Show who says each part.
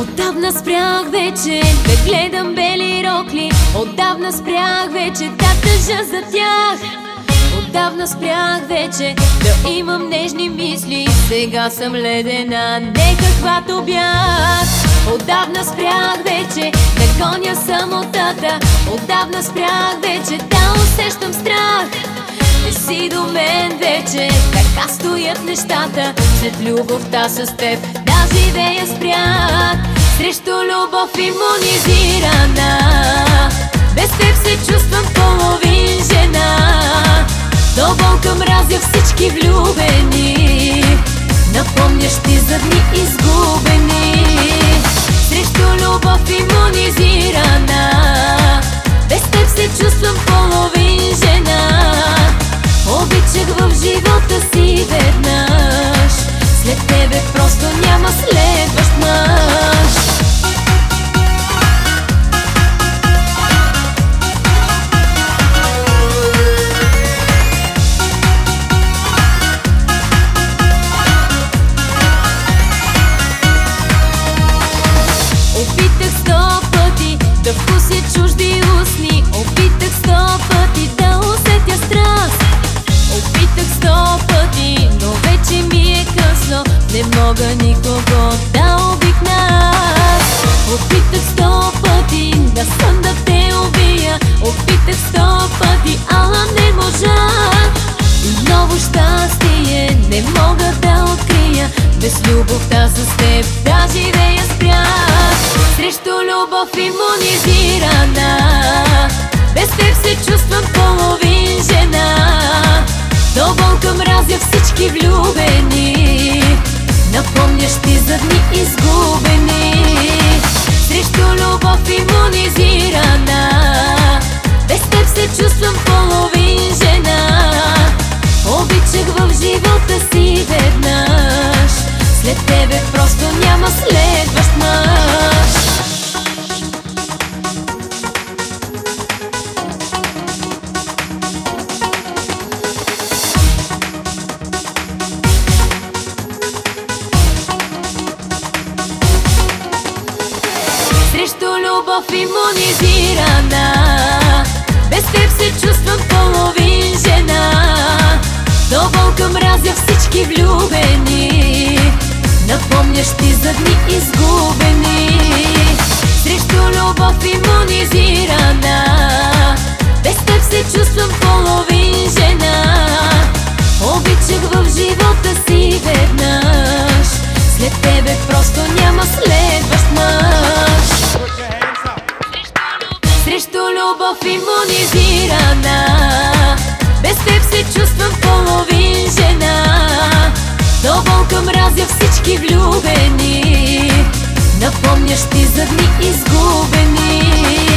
Speaker 1: Отдавна спрях вече да гледам бели рокли. Отдавна спрях вече да тъжа за тях. Отдавна спрях вече да имам нежни мисли. Сега съм ледена, не каквато бях. Отдавна спрях вече да гоня самотата. Отдавна спрях вече да усещам Не си до мен вече, така стоят нещата След любовта с теб. Да живея спрях Срещу любов имунизирана. Без теб се чувствам половин жена. До болка мразя всички влюбени сто пъти. Да съм да те убия Опитах сто пъти, ала не можах И ново щастие не мога да открия. Без любовта с теб да живея спрях Срещу любов имунизирана. Без теб се чувствам половин любов имунизирана Без теб се чувствам половин жена. До болка мразя всички влюбени. Напомнящи за дни изгубени любов имунизирана. Без теб се чувствам половин жена. До болка мразя всички влюбени. Напомнящи за дни изгубени